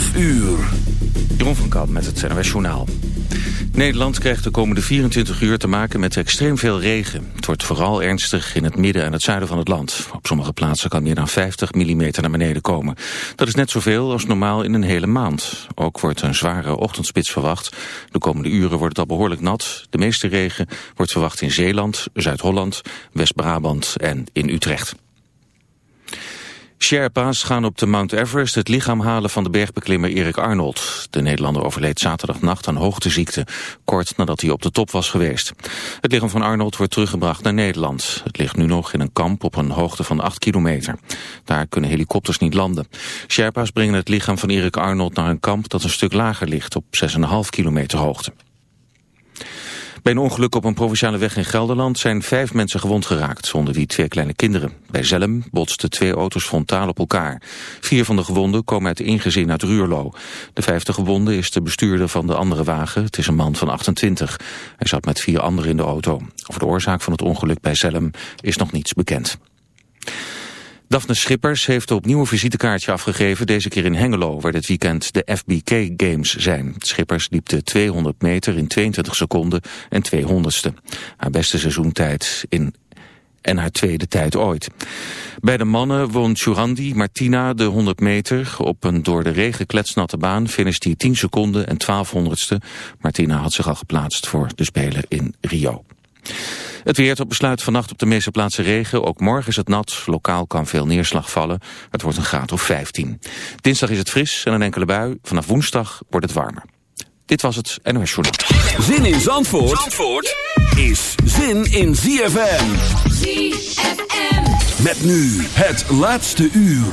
12 uur. Jeroen van Kamp met het NOS Journaal. Nederland krijgt de komende 24 uur te maken met extreem veel regen. Het wordt vooral ernstig in het midden en het zuiden van het land. Op sommige plaatsen kan meer dan 50 mm naar beneden komen. Dat is net zoveel als normaal in een hele maand. Ook wordt een zware ochtendspits verwacht. De komende uren wordt het al behoorlijk nat. De meeste regen wordt verwacht in Zeeland, Zuid-Holland, West-Brabant en in Utrecht. Sherpa's gaan op de Mount Everest het lichaam halen van de bergbeklimmer Erik Arnold. De Nederlander overleed zaterdagnacht aan hoogteziekte, kort nadat hij op de top was geweest. Het lichaam van Arnold wordt teruggebracht naar Nederland. Het ligt nu nog in een kamp op een hoogte van 8 kilometer. Daar kunnen helikopters niet landen. Sherpa's brengen het lichaam van Erik Arnold naar een kamp dat een stuk lager ligt, op 6,5 kilometer hoogte. Bij een ongeluk op een provinciale weg in Gelderland zijn vijf mensen gewond geraakt, onder wie twee kleine kinderen. Bij Zelm botsten twee auto's frontaal op elkaar. Vier van de gewonden komen uit één gezin uit Ruurlo. De vijfde gewonde is de bestuurder van de andere wagen. Het is een man van 28. Hij zat met vier anderen in de auto. Over de oorzaak van het ongeluk bij Zelm is nog niets bekend. Daphne Schippers heeft opnieuw een visitekaartje afgegeven, deze keer in Hengelo, waar dit weekend de FBK Games zijn. Schippers liep de 200 meter in 22 seconden en 200ste. Haar beste seizoentijd in en haar tweede tijd ooit. Bij de mannen won Churandi Martina de 100 meter. Op een door de regen kletsnatte baan finisht hij 10 seconden en 1200ste. Martina had zich al geplaatst voor de Spelen in Rio. Het weer op besluit vannacht op de meeste plaatsen regen. Ook morgen is het nat. Lokaal kan veel neerslag vallen. Het wordt een graad of 15. Dinsdag is het fris en een enkele bui. Vanaf woensdag wordt het warmer. Dit was het NOS Journal. Zin in Zandvoort, Zandvoort is zin in ZFM. ZFM. Met nu het laatste uur.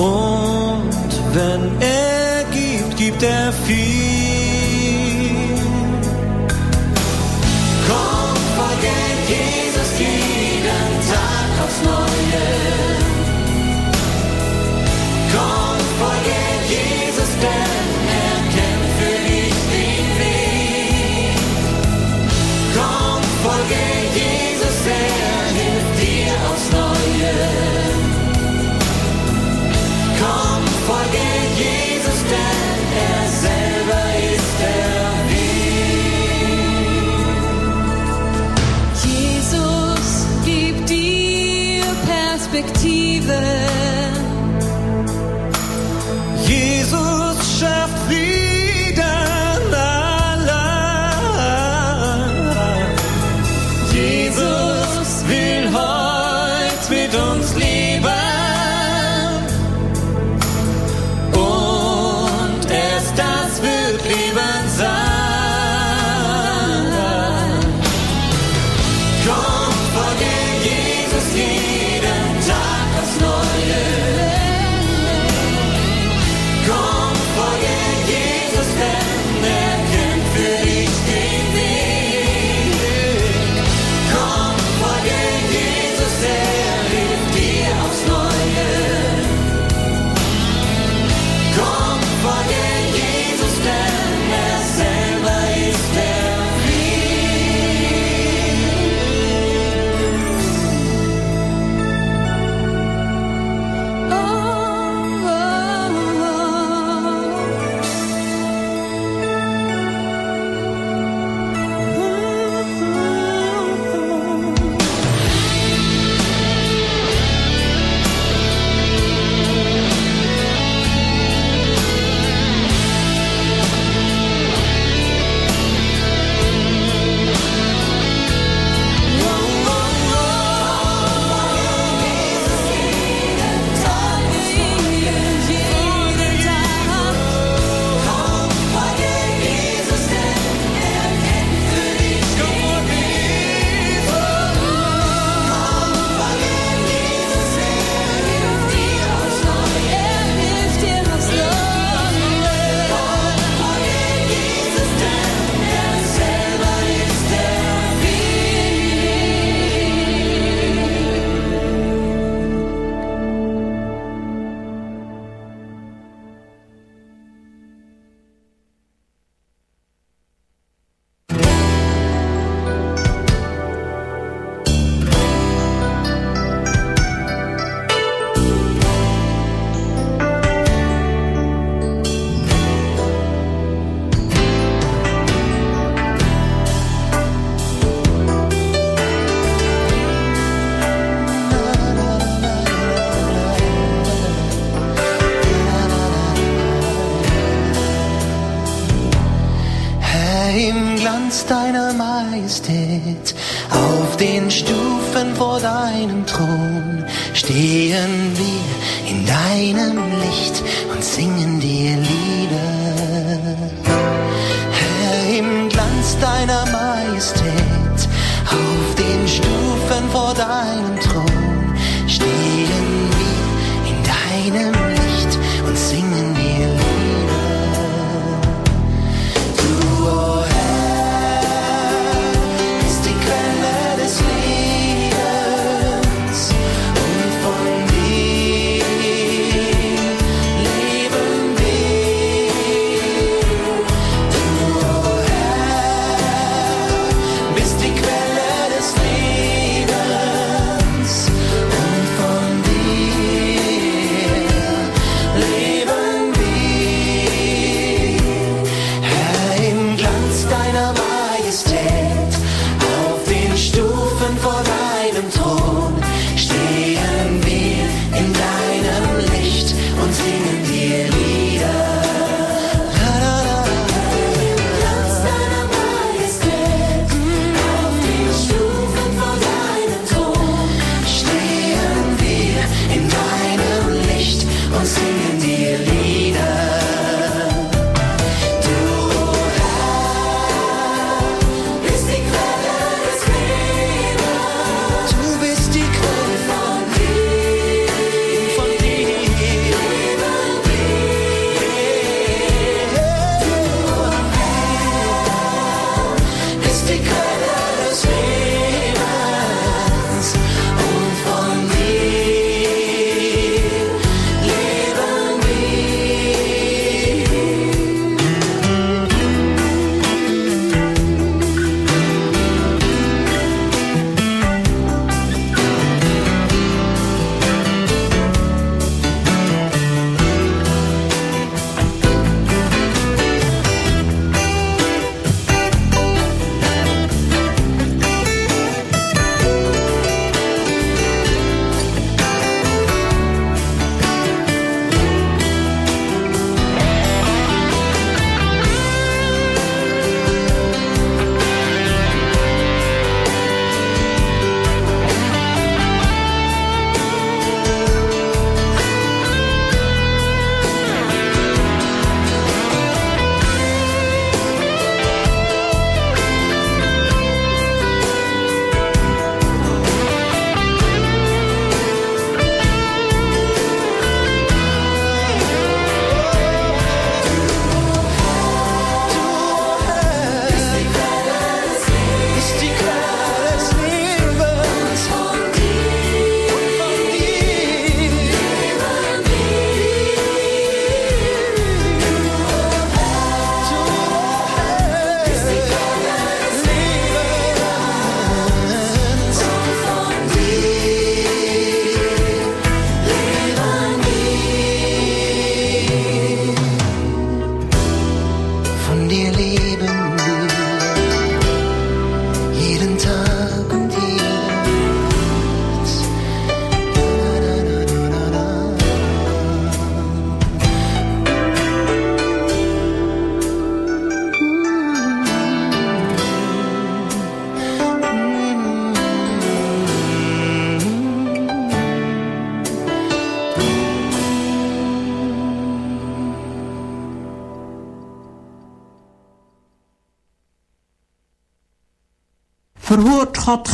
Und wenn er gibt, gibt er viel. Komm, vergelt Jesus jeden Tag aufs Neue. Komm, vergelt Jesus, der there. In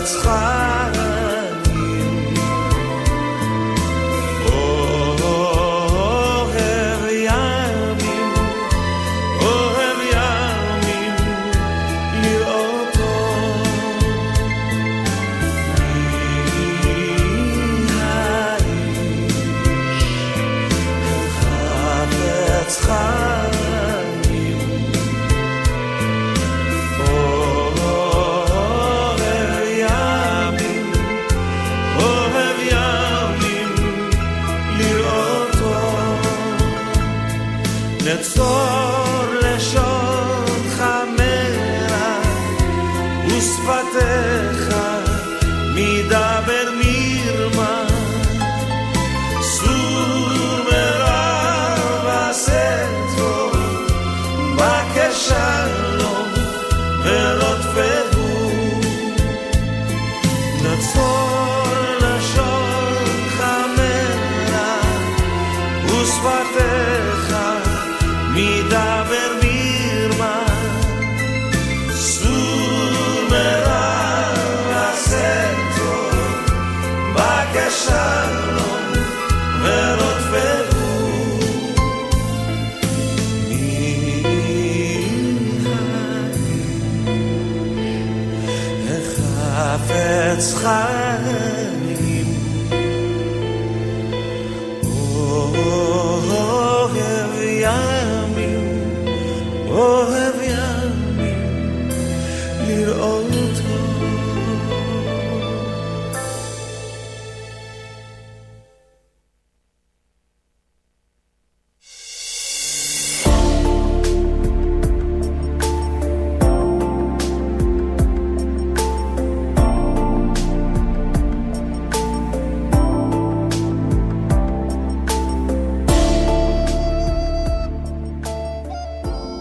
that's fine.